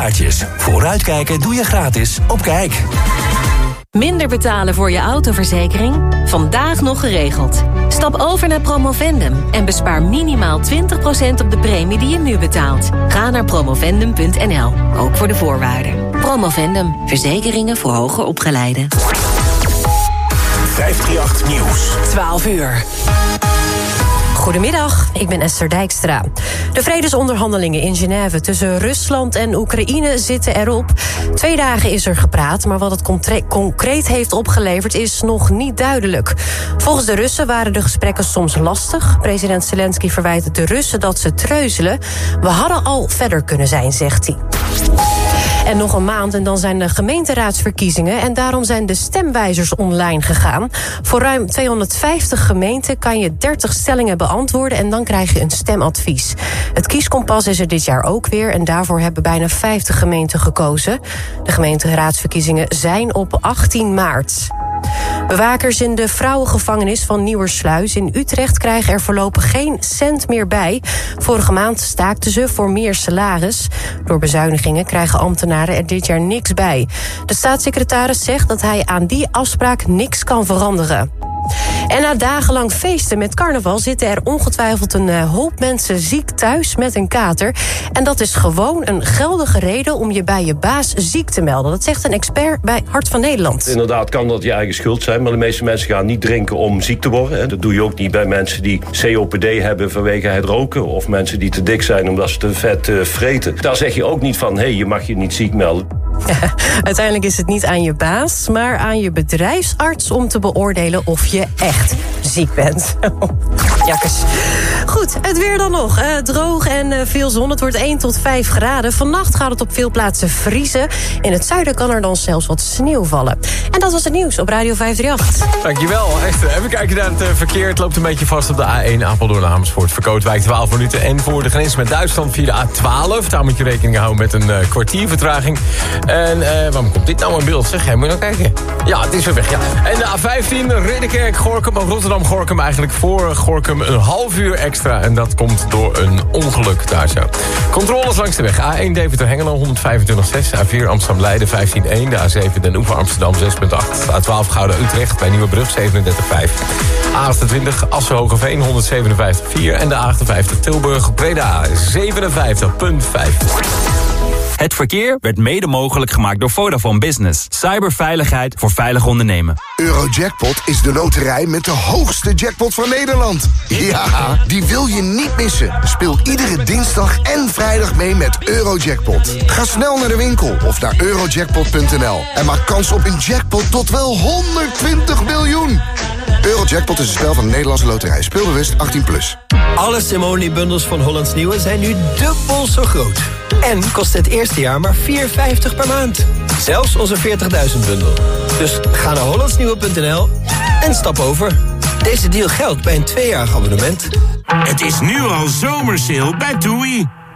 kaartjes. Vooruitkijken doe je gratis op Kijk. Minder betalen voor je autoverzekering? Vandaag nog geregeld. Stap over naar Promovendum en bespaar minimaal 20% op de premie die je nu betaalt. Ga naar promovendum.nl, ook voor de voorwaarden. Promovendum, verzekeringen voor hoger opgeleiden. 538 Nieuws. 12 uur. Goedemiddag, ik ben Esther Dijkstra. De vredesonderhandelingen in Genève tussen Rusland en Oekraïne zitten erop. Twee dagen is er gepraat, maar wat het concreet heeft opgeleverd is nog niet duidelijk. Volgens de Russen waren de gesprekken soms lastig. President Zelensky verwijt de Russen dat ze treuzelen. We hadden al verder kunnen zijn, zegt hij. En nog een maand en dan zijn de gemeenteraadsverkiezingen... en daarom zijn de stemwijzers online gegaan. Voor ruim 250 gemeenten kan je 30 stellingen beantwoorden... en dan krijg je een stemadvies. Het kieskompas is er dit jaar ook weer... en daarvoor hebben bijna 50 gemeenten gekozen. De gemeenteraadsverkiezingen zijn op 18 maart. Bewakers in de vrouwengevangenis van Nieuwersluis in Utrecht krijgen er voorlopig geen cent meer bij. Vorige maand staakten ze voor meer salaris. Door bezuinigingen krijgen ambtenaren er dit jaar niks bij. De staatssecretaris zegt dat hij aan die afspraak niks kan veranderen. En na dagenlang feesten met carnaval zitten er ongetwijfeld een eh, hoop mensen ziek thuis met een kater. En dat is gewoon een geldige reden om je bij je baas ziek te melden. Dat zegt een expert bij Hart van Nederland. Inderdaad kan dat je eigen schuld zijn, maar de meeste mensen gaan niet drinken om ziek te worden. Dat doe je ook niet bij mensen die COPD hebben vanwege het roken of mensen die te dik zijn omdat ze te vet uh, vreten. Daar zeg je ook niet van, hé, hey, je mag je niet ziek melden. uiteindelijk is het niet aan je baas, maar aan je bedrijfsarts om te beoordelen of je echt ziek bent. Jakkes. Goed, het weer dan nog. Uh, droog en uh, veel zon. Het wordt 1 tot 5 graden. Vannacht gaat het op veel plaatsen vriezen. In het zuiden kan er dan zelfs wat sneeuw vallen. En dat was het nieuws op Radio 538. Dankjewel. Echt, even kijken naar het verkeer. Het loopt een beetje vast op de A1 Apeldoorn Amersfoort. Verkootwijk 12 minuten. En voor de grens met Duitsland via de A12. Daar moet je rekening houden met een kwartier vertraging. En waarom komt dit nou in beeld? Zeg, jij moet nou kijken. Ja, het is weer weg. Ja. En de A15 Ridderkerk, Gorkum, Rotterdam, Gorkum. Eigenlijk voor Gorkum een half uur extra. En dat komt door een ongeluk daar zo. Controles langs de weg. A1 Deventer Hengelo 125,6. A4 Amsterdam Leiden 15,1. De A7 Den Oever Amsterdam 6,8. A12 Gouden Utrecht bij Nieuwebrug 37,5. A28 Assen Hogeveen 157,4. En de A58 Tilburg Breda 57,5. Het verkeer werd mede mogelijk gemaakt door Vodafone Business. Cyberveiligheid voor veilig ondernemen. Eurojackpot is de loterij met de hoogste jackpot van Nederland. Ja, die wil je niet missen. Speel iedere dinsdag en vrijdag mee met Eurojackpot. Ga snel naar de winkel of naar eurojackpot.nl. En maak kans op een jackpot tot wel 120 miljoen. Eurojackpot is een spel van de Nederlandse loterij. Speelbewust 18+. Plus. Alle Simone-bundels van Hollands Nieuwe zijn nu dubbel zo groot. En kost het eerste jaar maar 4,50 per maand. Zelfs onze 40.000-bundel. Dus ga naar hollandsnieuwe.nl en stap over. Deze deal geldt bij een tweejarig abonnement. Het is nu al zomersale bij TUI.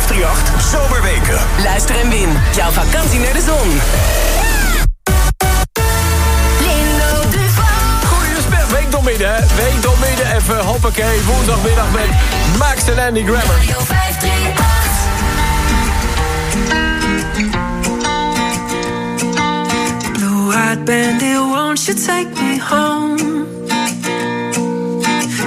538 Zomerweken. Luister en win. Jouw vakantie naar de zon. Goeie spel. Week door midden? Week door midden. Even hoppakee. Woensdagmiddag met Max en Andy Grammer. Blue-eyed bandit, won't you take me home?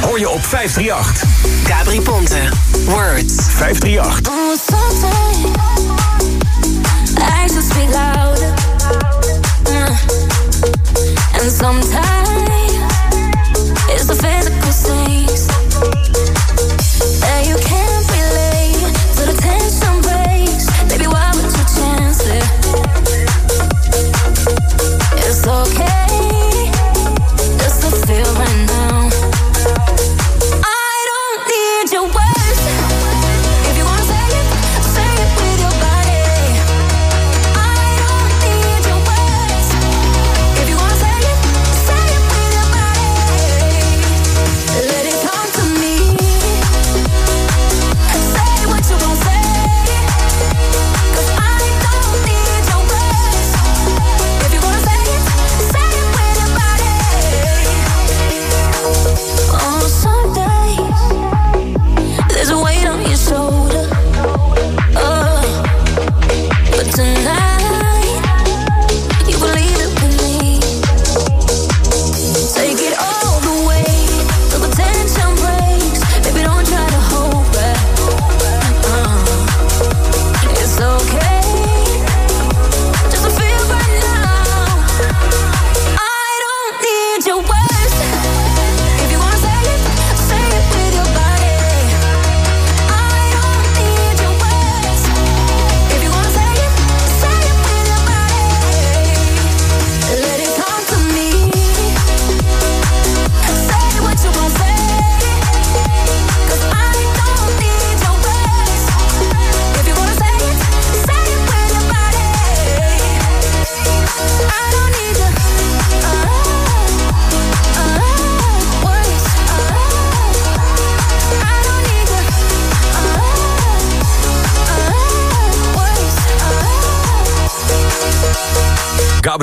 hoor je op 538. Gabri Ponte, Words. 538. I speak louder. Uh.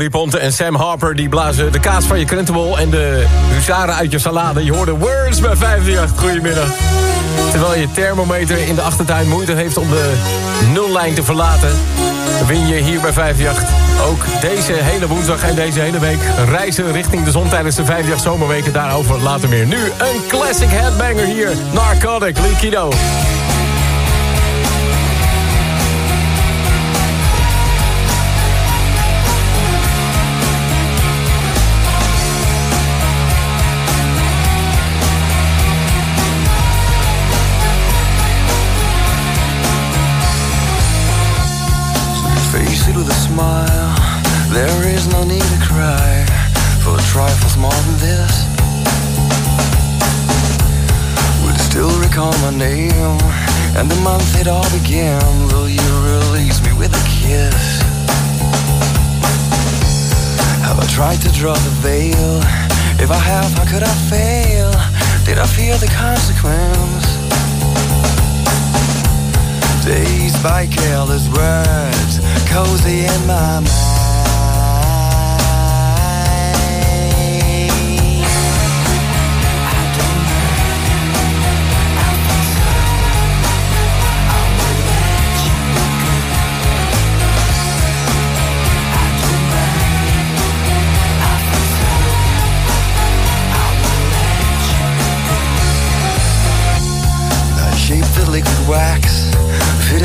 Ponte en Sam Harper die blazen de kaas van je krentenbol... en de huzaren uit je salade. Je hoorde Words bij 538. Goedemiddag. Terwijl je thermometer in de achtertuin moeite heeft om de nullijn te verlaten... win je hier bij 538 ook deze hele woensdag en deze hele week... reizen richting de zon tijdens de 538 zomerweken. Daarover later meer. Nu een classic headbanger hier. Narcotic, Liquido. No need to cry for trifles more than this. Would still recall my name and the month it all began. Will you release me with a kiss? Have I tried to draw the veil? If I have, how could I fail? Did I fear the consequence? Dazed by careless words, cozy in my mind.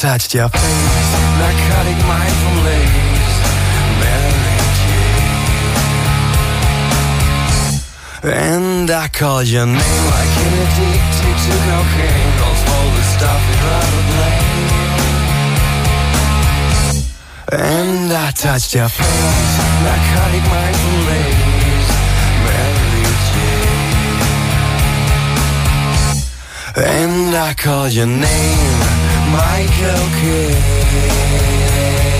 Touched your face, narcotic mindful lace, Mary Jane. And I called your name like an addicted to cocaine. Calls for the stuff you'd rather blame. And I touched your face, narcotic mindful lace, Mary Jane. And I called your name, Michael Kidd.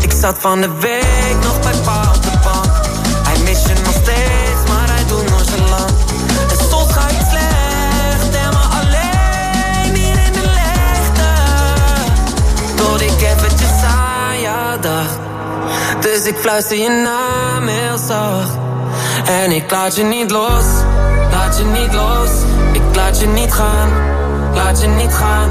Ik zat van de week nog bij pa op de bank. Hij mist je nog steeds, maar hij doet nog zo lang. En soms ga ik slecht en alleen hier in de leegte. Tot ik eventjes aan jou dacht. Dus ik fluister je naam heel zacht. En ik laat je niet los, laat je niet los. Ik laat je niet gaan, laat je niet gaan.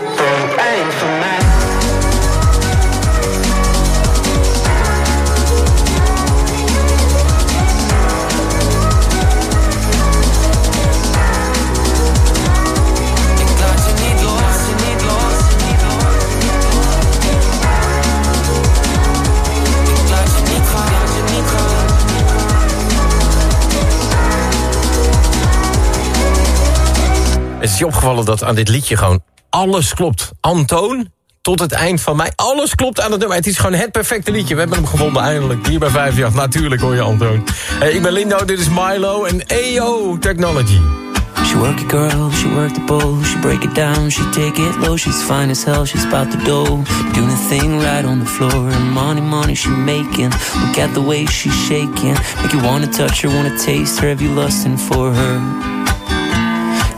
Het is je opgevallen dat aan dit liedje gewoon alles klopt. Antoon, tot het eind van mij. Alles klopt aan het nummer. Het is gewoon het perfecte liedje. We hebben hem gevonden eindelijk. Hier bij 5 Natuurlijk hoor je Antoon. Hey, ik ben Lindo, dit is Milo en EO Technology. She work it girl, she work the bowl, she break it down, she take it low, she's fine as hell, she's about the dough, doing a thing right on the floor, and money, money she making, look at the way she's shaking, make you wanna touch her, wanna taste her, have you lusting for her,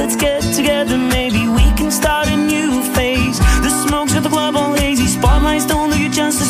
Let's get together, maybe we can start a new phase. The smokes at the club all hazy. Spotlights don't do you justice,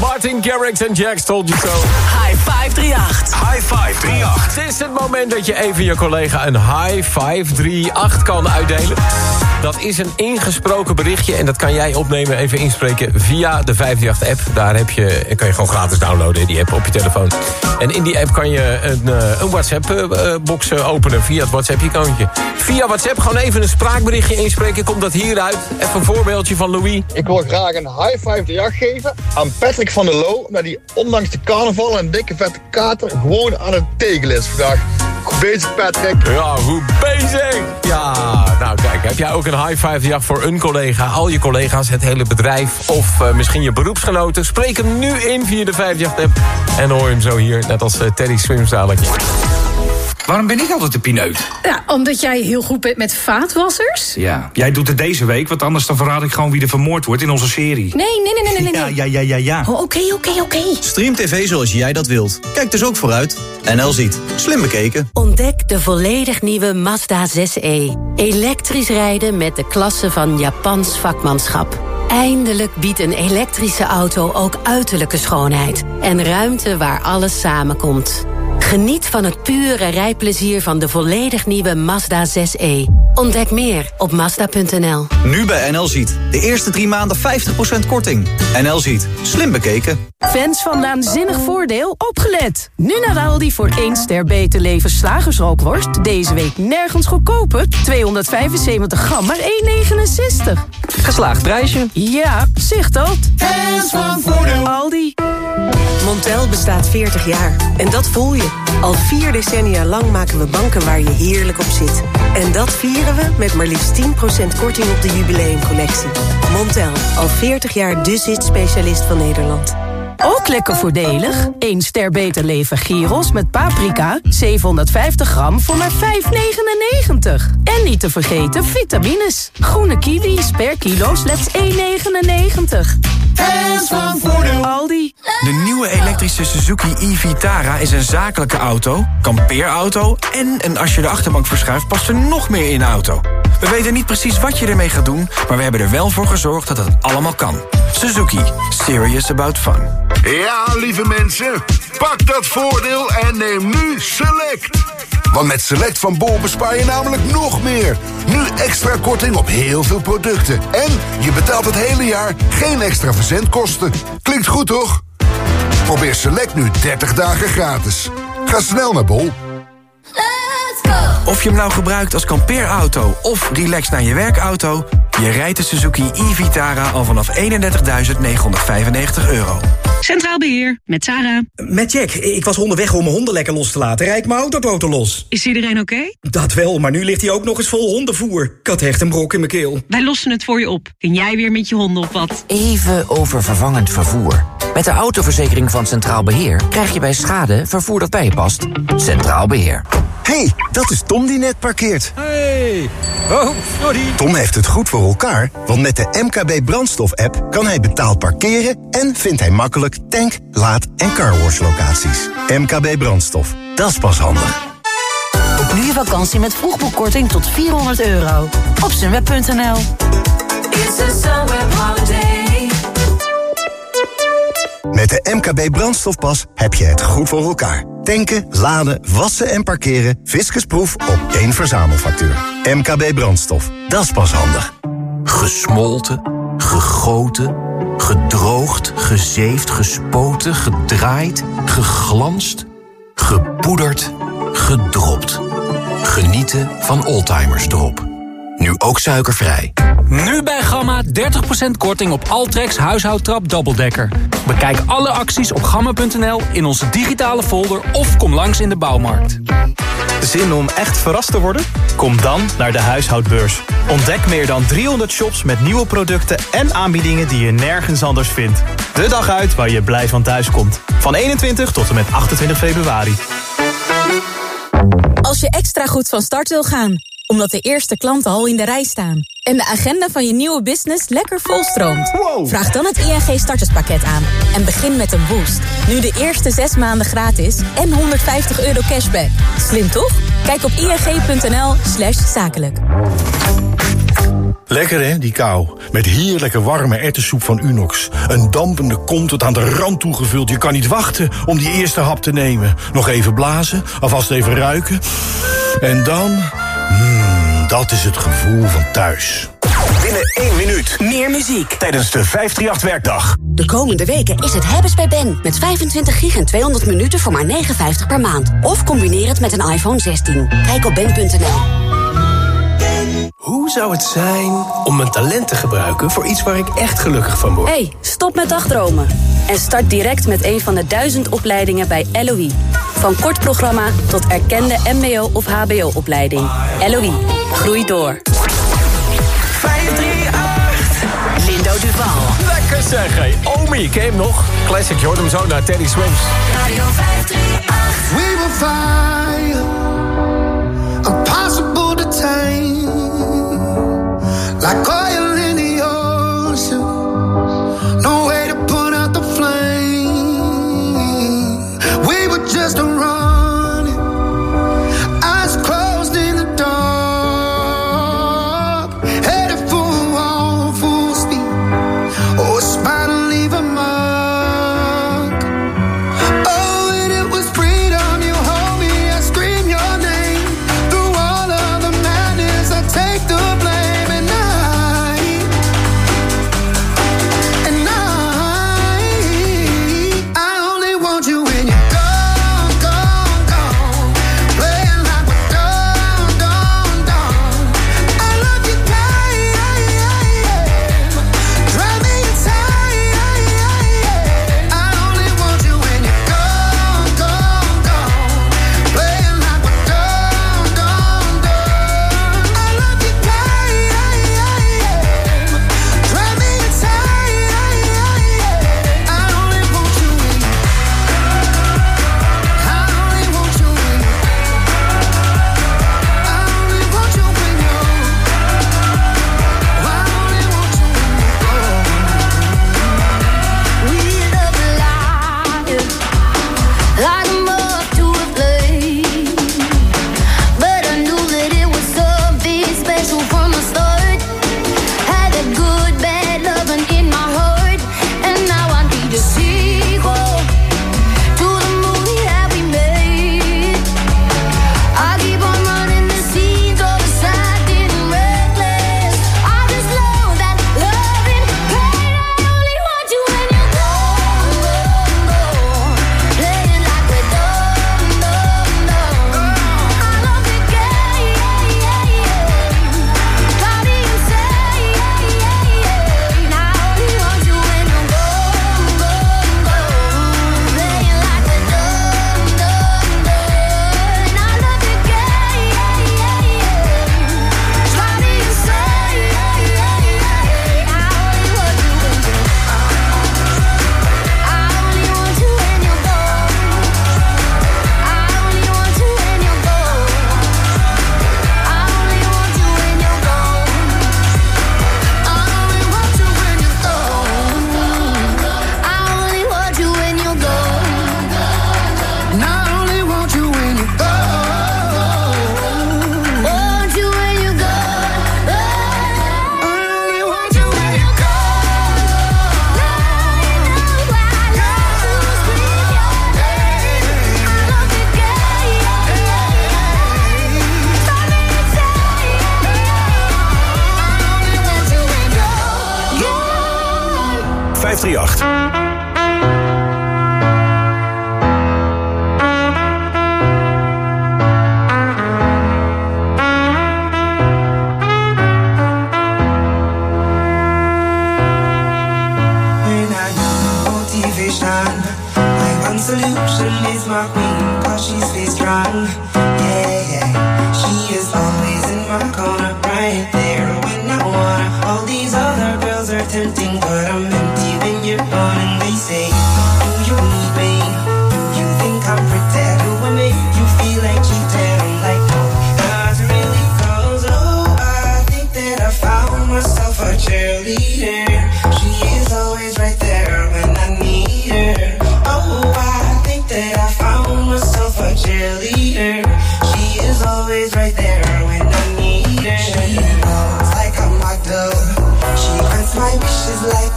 Martin Garrix en Jax Told You So. High 538. High 538. Het is het moment dat je even je collega een high 538 kan uitdelen. Dat is een ingesproken berichtje en dat kan jij opnemen, even inspreken via de 538-app. Daar heb je, kan je gewoon gratis downloaden, die app op je telefoon. En in die app kan je een, eh, een WhatsApp-box openen via het WhatsApp-icoontje. Via WhatsApp gewoon even een spraakberichtje inspreken, komt dat hieruit. Even een voorbeeldje van Louis. Ik wil graag een high five de jacht geven aan Patrick van der Loo. Omdat hij ondanks de carnaval en dikke vette kater gewoon aan het tegelen is vandaag. Bezig Patrick. Ja, goed bezig. Ja, nou kijk, heb jij ook een high five jacht voor een collega, al je collega's, het hele bedrijf of eh, misschien je beroepsgenoten? Spreek hem nu in via de 538 app en hoor hem zo hier, net als eh, Teddy Swims dadelijk. Waarom ben ik altijd de pineut? Ja, omdat jij heel goed bent met vaatwassers. Ja, jij doet het deze week, want anders dan verraad ik gewoon wie er vermoord wordt in onze serie. Nee, nee, nee, nee, nee. nee. Ja, ja, ja, ja, ja. Oh, Oké, oké, oké. Stream TV zoals jij dat wilt. Kijk dus ook vooruit. NL ziet. Slim bekeken. Ontdek de volledig nieuwe Mazda 6e. Elektrisch rijden met de klasse van Japans vakmanschap. Eindelijk biedt een elektrische auto ook uiterlijke schoonheid. En ruimte waar alles samenkomt. Geniet van het pure rijplezier van de volledig nieuwe Mazda 6e. Ontdek meer op Mazda.nl. Nu bij NL ziet. De eerste drie maanden 50% korting. NL ziet. Slim bekeken. Fans van Naanzinnig Voordeel, opgelet! Nu naar Aldi voor 1 ster beter leven slagersrookworst. Deze week nergens goedkoper. 275 gram, maar 1,69. Geslaagd prijsje. Ja, zicht dat. Fans van Voordeel. Aldi. Montel bestaat 40 jaar. En dat voel Al vier decennia lang maken we banken waar je heerlijk op zit. En dat vieren we met maar liefst 10% korting op de jubileumcollectie. Montel, al 40 jaar de zit-specialist van Nederland. Ook lekker voordelig. 1 ster beter leven gyros met paprika. 750 gram voor maar 5,99. En niet te vergeten vitamines. Groene kiwis per kilo slechts 1,99. Hands van Voordeel. Aldi. De nieuwe elektrische Suzuki e-Vitara is een zakelijke auto, kampeerauto... en een als je de achterbank verschuift past er nog meer in de auto. We weten niet precies wat je ermee gaat doen... maar we hebben er wel voor gezorgd dat het allemaal kan. Suzuki. Serious about fun. Ja, lieve mensen, pak dat voordeel en neem nu Select. Want met Select van Bol bespaar je namelijk nog meer. Nu extra korting op heel veel producten. En je betaalt het hele jaar geen extra verzendkosten. Klinkt goed, toch? Probeer Select nu 30 dagen gratis. Ga snel naar Bol. Of je hem nou gebruikt als kampeerauto of relax naar je werkauto... je rijdt de Suzuki e-Vitara al vanaf 31.995 euro. Centraal Beheer, met Sarah. Met Jack. Ik was onderweg om mijn honden lekker los te laten. Rijd mijn autoboten los. Is iedereen oké? Dat wel, maar nu ligt hij ook nog eens vol hondenvoer. Ik had echt een brok in mijn keel. Wij lossen het voor je op. Kun jij weer met je honden op wat? Even over vervangend vervoer. Met de autoverzekering van Centraal Beheer krijg je bij schade vervoer dat bij je past. Centraal Beheer. hey, dat is Tom die net parkeert. Hey. Oh, sorry. Tom heeft het goed voor elkaar, want met de MKB Brandstof-app... kan hij betaald parkeren en vindt hij makkelijk tank, laad- en carwash locaties. MKB Brandstof, dat is pas handig. Boek nu je vakantie met vroegboekkorting tot 400 euro. Op sunweb.nl It's a de MKB Brandstofpas heb je het goed voor elkaar. Tanken, laden, wassen en parkeren. Fiscusproef op één verzamelfactuur. MKB Brandstof, dat is pas handig. Gesmolten, gegoten, gedroogd, gezeefd, gespoten, gedraaid, geglanst, gepoederd, gedropt. Genieten van Oldtimers Drop. Nu ook suikervrij. Nu bij Gamma 30% korting op Altrex huishoudtrap dubbeldekker. Bekijk alle acties op gamma.nl in onze digitale folder of kom langs in de bouwmarkt. Zin om echt verrast te worden? Kom dan naar de huishoudbeurs. Ontdek meer dan 300 shops met nieuwe producten en aanbiedingen die je nergens anders vindt. De dag uit waar je blij van thuis komt. Van 21 tot en met 28 februari. Als je extra goed van start wil gaan, omdat de eerste klanten al in de rij staan... en de agenda van je nieuwe business lekker volstroomt... vraag dan het ING starterspakket aan en begin met een boost. Nu de eerste zes maanden gratis en 150 euro cashback. Slim toch? Kijk op ing.nl slash zakelijk. Lekker hè, die kou. Met heerlijke warme ertessoep van Unox. Een dampende kom tot aan de rand toegevuld. Je kan niet wachten om die eerste hap te nemen. Nog even blazen, alvast even ruiken. En dan... Mmm, dat is het gevoel van thuis. Binnen één minuut. Meer muziek. Tijdens de 538-werkdag. De komende weken is het hebben's bij Ben. Met 25 gig en 200 minuten voor maar 59 per maand. Of combineer het met een iPhone 16. Kijk op ben.nl. Hoe zou het zijn om mijn talent te gebruiken voor iets waar ik echt gelukkig van word? hey, stop met dagdromen. En start direct met een van de duizend opleidingen bij LOE. Van kort programma tot erkende mbo- of hbo-opleiding. LOE, groei door. 538. Lindo Duval. Lekker zeg, hé. Omi, ken je hem nog? Classic, je hoort hem zo naar Teddy Swims. Radio 538. We will fire, Like oil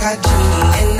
wishes like a genie in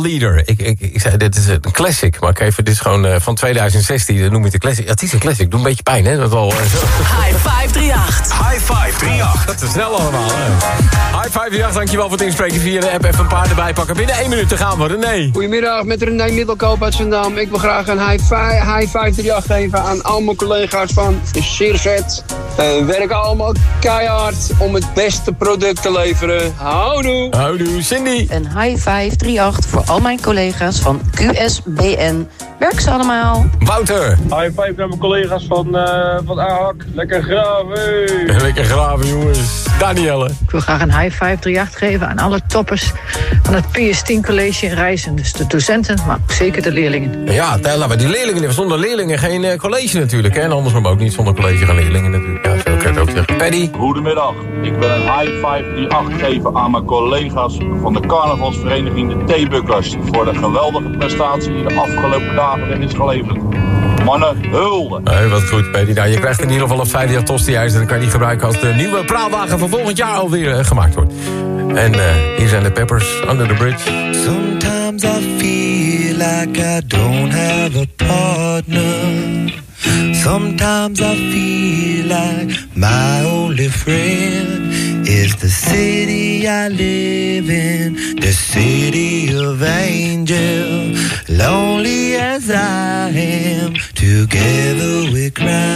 Cheerleader. Ik, ik, ik zei, dit is een classic. Maar ik even, dit is gewoon eh, van 2016. Dat noem je het een classic. Ja, het is een classic. Doe een beetje pijn, hè? Dat al, eh, zo. High 538. High 538. Dat is snel allemaal, hè? High 538, dankjewel voor het inspreken via de app. Even een paar erbij pakken. Binnen één minuut te gaan we. René. Goedemiddag, met René Middelkoop uit Zandam. Ik wil graag een high, high 538 geven aan al mijn collega's van Searset. We werken allemaal keihard om het beste product te leveren. Houdoe! Houdoe, Cindy. Een high 538 voor al mijn collega's van QSBN. Werk ze allemaal. Wouter. High five naar mijn collega's van, eh van AHAK. Lekker graven. Lekker graven, jongens. Danielle. Ik wil graag een high 538 geven aan alle toppers van het PS10 College in Rijssen. Dus de docenten, maar ook zeker de leerlingen. Ja, laten we die leerlingen. Zonder leerlingen geen eh, college natuurlijk. Hè? En andersom ook niet. Zonder college geen leerlingen natuurlijk. Ja, zo kan je het ook zeggen. Paddy. Goedemiddag. Ik wil een high 538 geven aan mijn collega's van de carnavalsvereniging de Theebukkers. Voor de geweldige prestatie die de afgelopen dagen weer is geleverd. Mannen, hulde. Hey, wat goed, Paddy. Nou, je krijgt in ieder geval op Vrijdag Tostihuis. En dan kan je die gebruiken als de nieuwe praalwagen van volgend jaar alweer eh, gemaakt wordt. En eh, hier zijn de Peppers, Under the Bridge. Sometimes I feel like I don't have a partner. Sometimes I feel like my only friend is the city I live in, the city of angel. Lonely as I am, together we cry.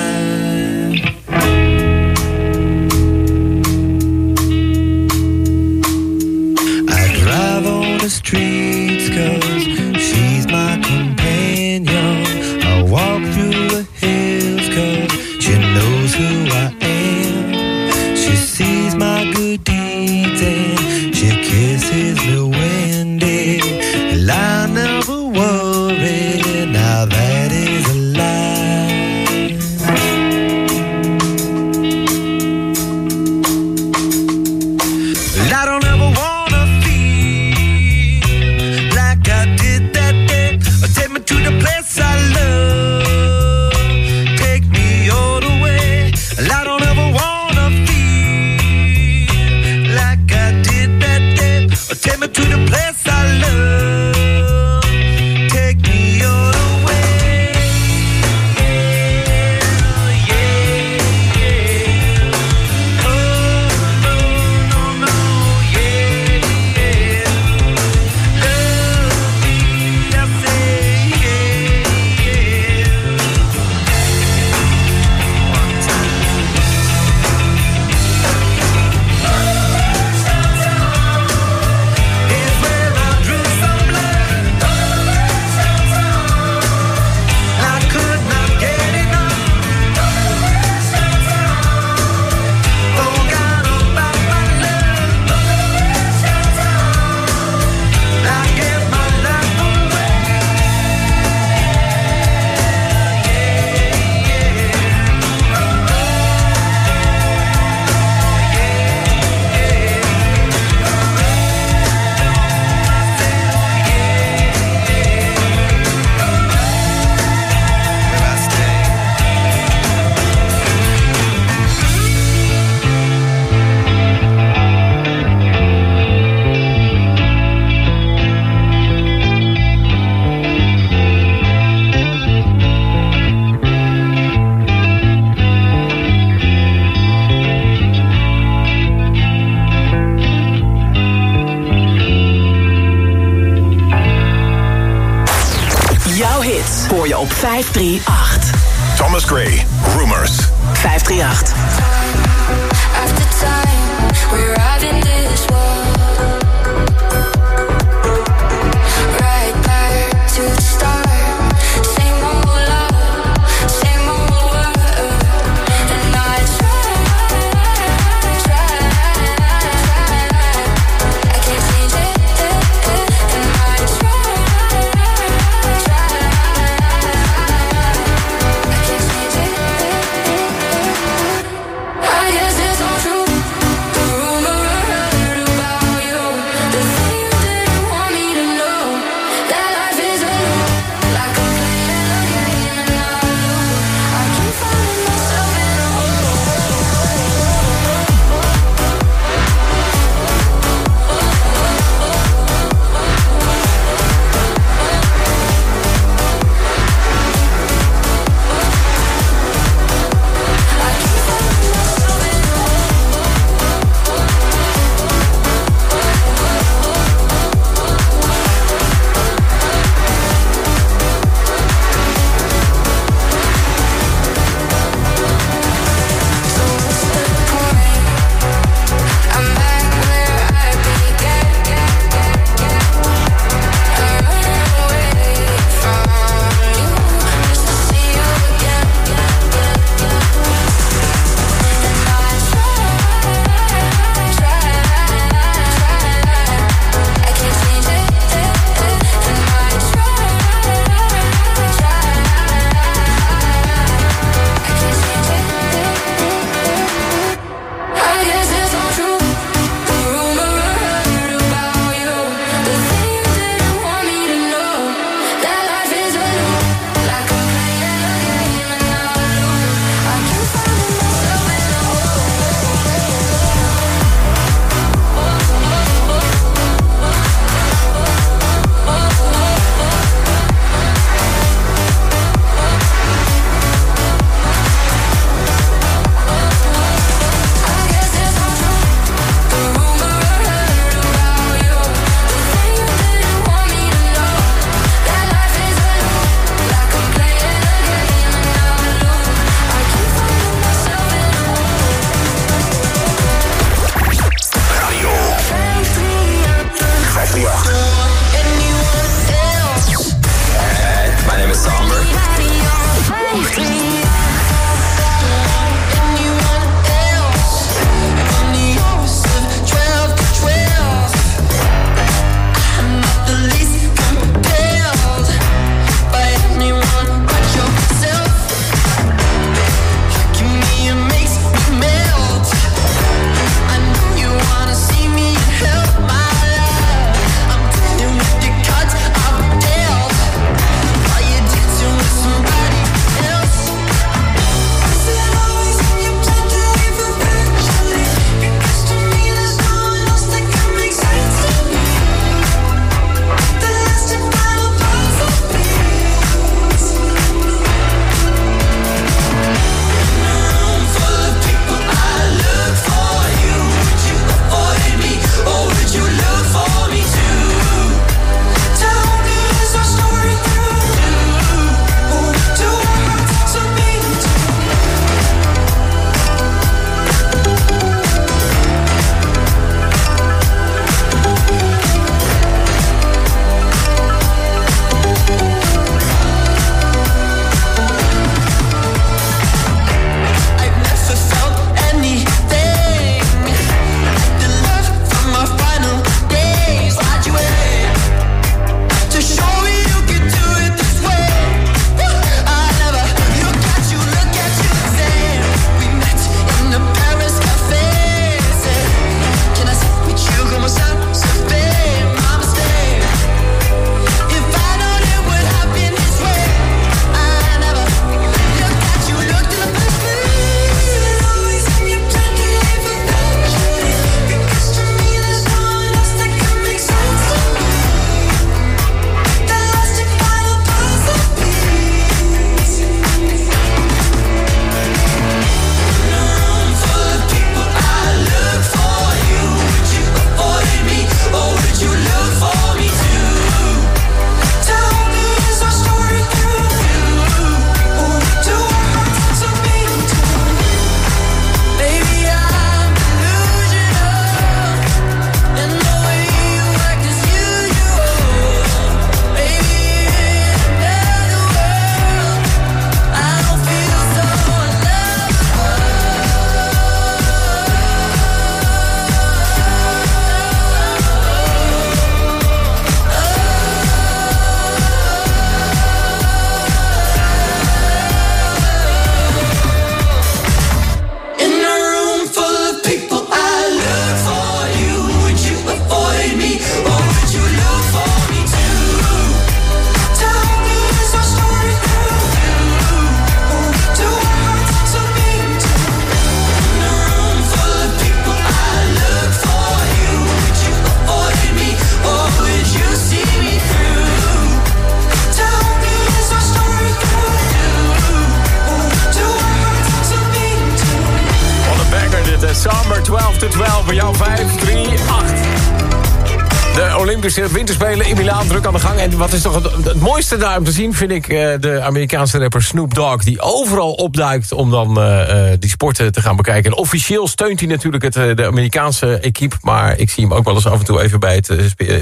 wat is toch het, mooiste daar om te zien, vind ik eh, de Amerikaanse rapper Snoop Dogg... die overal opduikt om dan eh, eh, die sporten te gaan bekijken. En officieel steunt hij natuurlijk het, de Amerikaanse equipe... maar ik zie hem ook wel eens af en toe even bij het,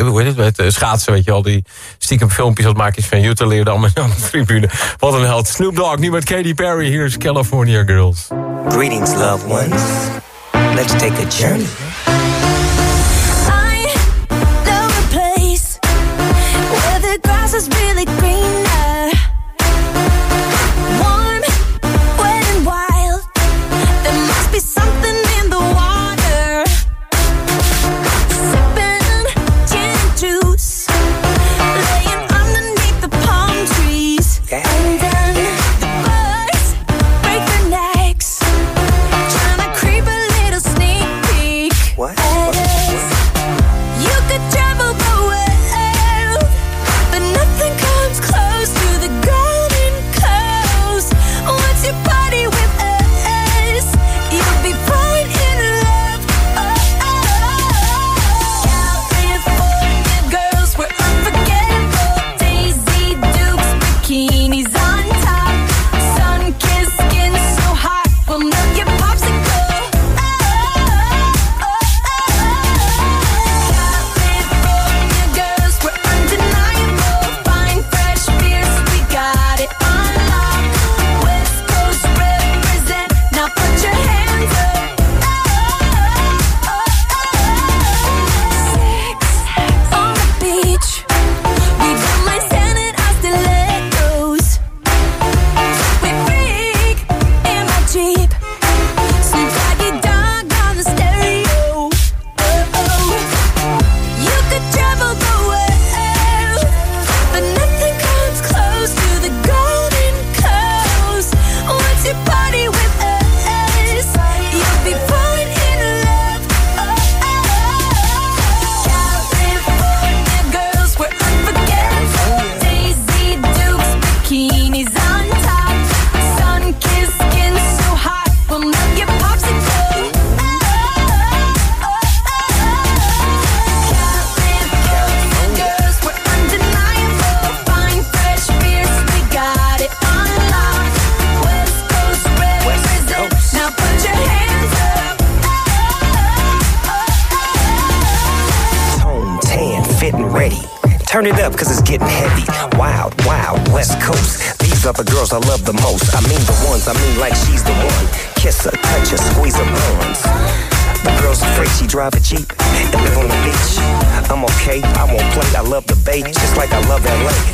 hoe heet het, bij het schaatsen... weet je al, die stiekem filmpjes wat maken van Jutta Leerdam dan aan de tribune. Wat een held. Snoop Dogg, nu met Katy Perry. Here's California Girls. Greetings, loved ones. Let's take a journey. this is really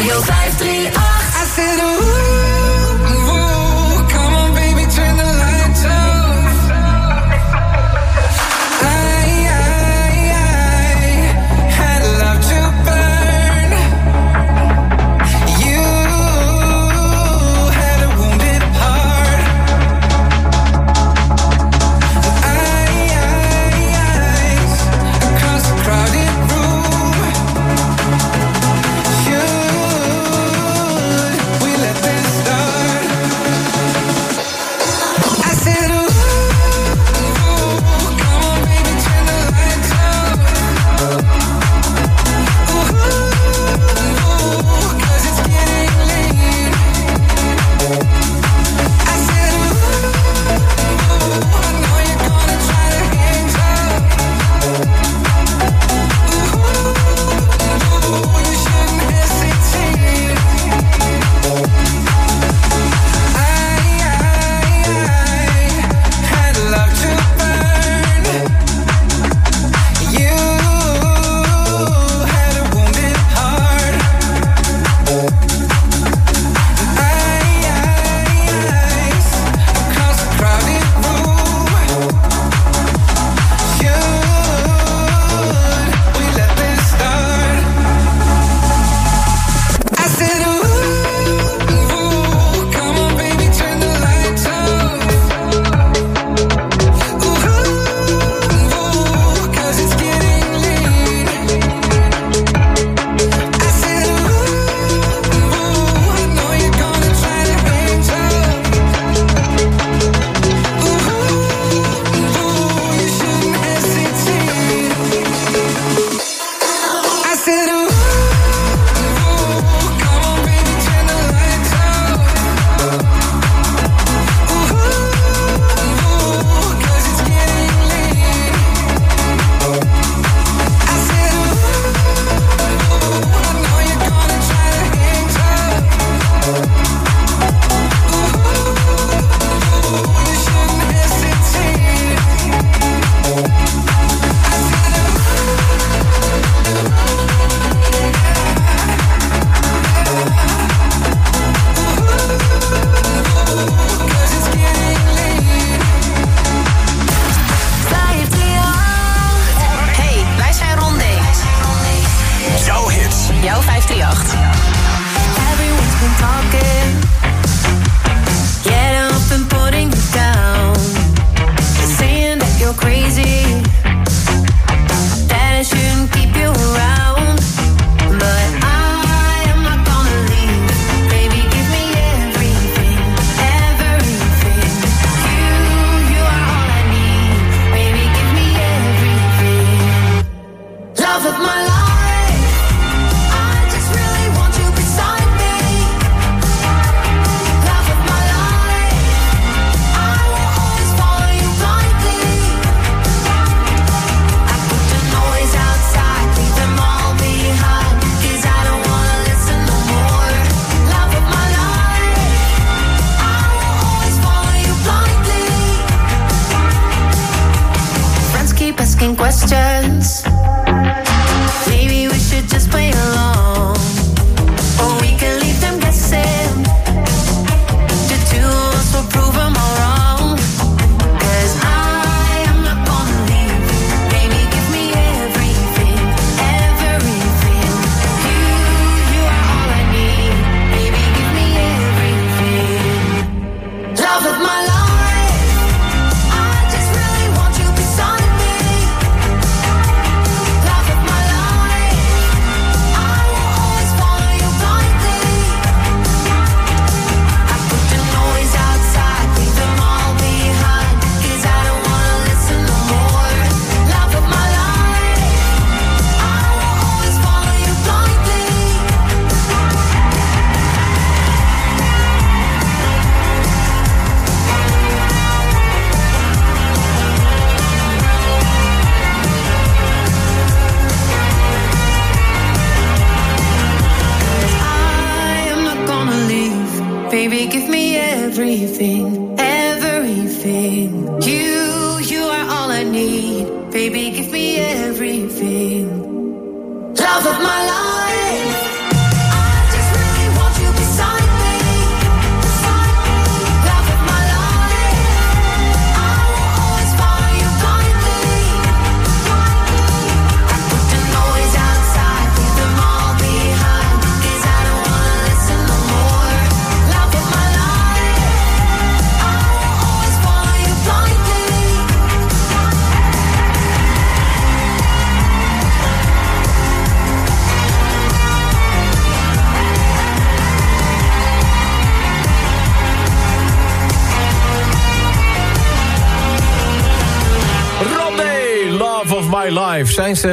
Radio 538. I said, ooh. My Life. Zijn ze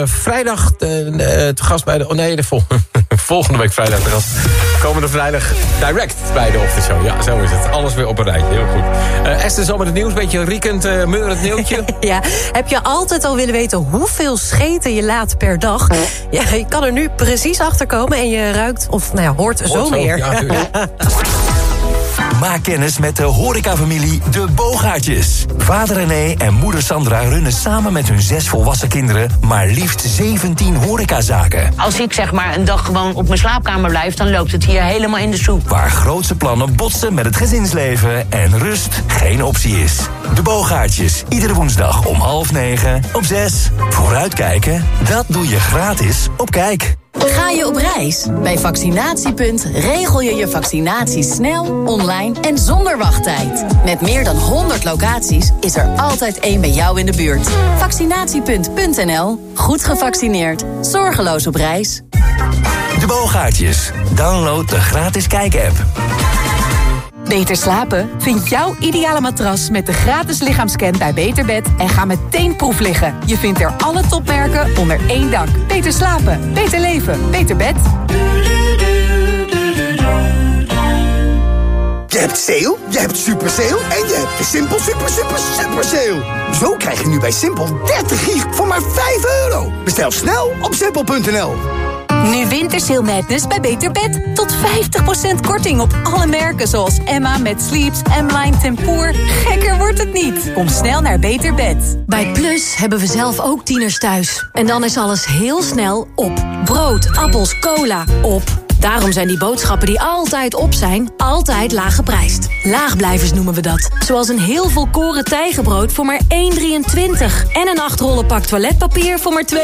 eh, vrijdag eh, eh, te gast bij de... Oh nee, de vol- volgende week vrijdag te gast. Komende vrijdag direct bij de ochtendshow. Ja, zo is het. Alles weer op een rijtje. Heel goed. Eh Esther, zo met het nieuws. Beetje een riekend, eh meurend nieuwtje. Ja, heb je altijd al willen weten hoeveel scheten je laat per dag? Ja, je kan er nu precies achter komen en je ruikt of nou ja, hoort, zo zo, meer. ja. Maak kennis met de horecafamilie De Boogaardjes. Vader René en moeder Sandra runnen samen met hun zes volwassen kinderen... maar liefst 17 horecazaken. Als ik zeg maar een dag gewoon op mijn slaapkamer blijf... dan loopt het hier helemaal in de soep. Waar grootse plannen botsen met het gezinsleven... en rust geen optie is. De Boogaardjes, iedere woensdag om half negen op zes. Vooruitkijken, dat doe je gratis op Kijk. Ga je op reis? Bij Vaccinatiepunt regel je je vaccinatie snel, online en zonder wachttijd. Met meer dan 100 locaties is er altijd één bij jou in de buurt. Vaccinatiepunt.nl. Goed gevaccineerd. Zorgeloos op reis. De Boogaardjes, download de gratis Kijk-app. Beter slapen? Vind jouw ideale matras met de gratis lichaamscan bij Beterbed en ga meteen proef liggen. Je vindt er alle topmerken onder één dak. Beter slapen, beter leven, beter bed. Je hebt sale, je hebt super sale en je hebt de Simpel super super super sale. Zo krijg je nu bij Simpel 30 gig voor maar 5 euro. Bestel snel op simpel.nl. Nu Wintersale Madness bij Beter Bed. Tot 50% korting op alle merken zoals Emma met Sleeps, M-Line Tempoor. Gekker wordt het niet. Kom snel naar Beter Bed. Bij Plus hebben we zelf ook tieners thuis. En dan is alles heel snel op. Brood, appels, cola, op. Daarom zijn die boodschappen die altijd op zijn, altijd laag geprijsd. Laagblijvers noemen we dat. Zoals een heel volkoren tijgenbrood voor maar 1,23. En een 8 rollen pak toiletpapier voor maar 2,59.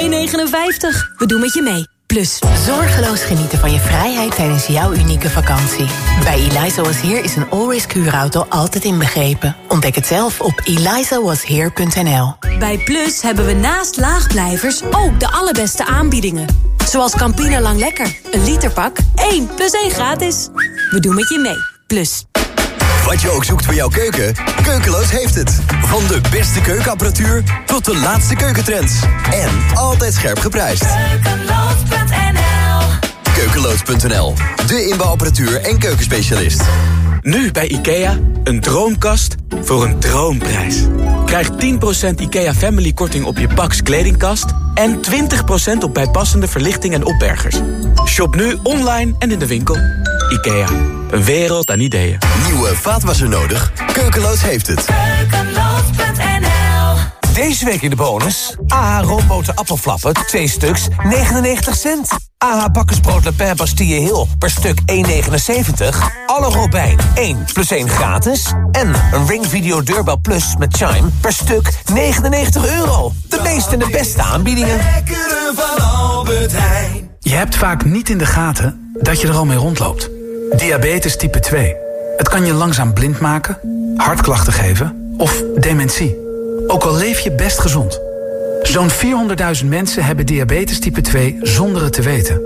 We doen met je mee. Plus. Zorgeloos genieten van je vrijheid tijdens jouw unieke vakantie. Bij Eliza Was Here is een all-risk huurauto altijd inbegrepen. Ontdek het zelf op elizawasheer.nl. Bij Plus hebben we naast laagblijvers ook de allerbeste aanbiedingen. Zoals Campina Lang Lekker. Een literpak, 1 plus 1 gratis. We doen met je mee. Plus. Wat je ook zoekt voor jouw keuken, Keukeloos heeft het. Van de beste keukenapparatuur tot de laatste keukentrends. En altijd scherp geprijsd. Keukeloos.nl, de inbouwapparatuur en keukenspecialist. Nu bij IKEA, een droomkast voor een droomprijs. Krijg 10% IKEA Family korting op je Pax kledingkast... en 20% op bijpassende verlichting en opbergers. Shop nu online en in de winkel. IKEA, een wereld aan ideeën. Nieuwe vaatwasser nodig? Keukeloos heeft het. Deze week in de bonus. AH roomboten appelflappen, 2 stuks, 99 cent. AH bakkersbrood Le Pen Bastille Hill per stuk 1,79. Alle Robijn 1 plus 1 gratis. En een Ring Video Deurbel Plus met Chime per stuk 99 euro. De meeste en de beste aanbiedingen. van Albert Heijn. Je hebt vaak niet in de gaten dat je er al mee rondloopt. Diabetes type 2. Het kan je langzaam blind maken, hartklachten geven of dementie. Ook al leef je best gezond. Zo'n 400.000 mensen hebben diabetes type 2 zonder het te weten.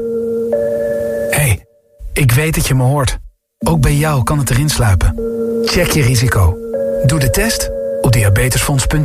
hey, ik weet dat je me hoort. Ook bij jou kan het erin sluipen. Check je risico. Doe de test op diabetesfonds.nl.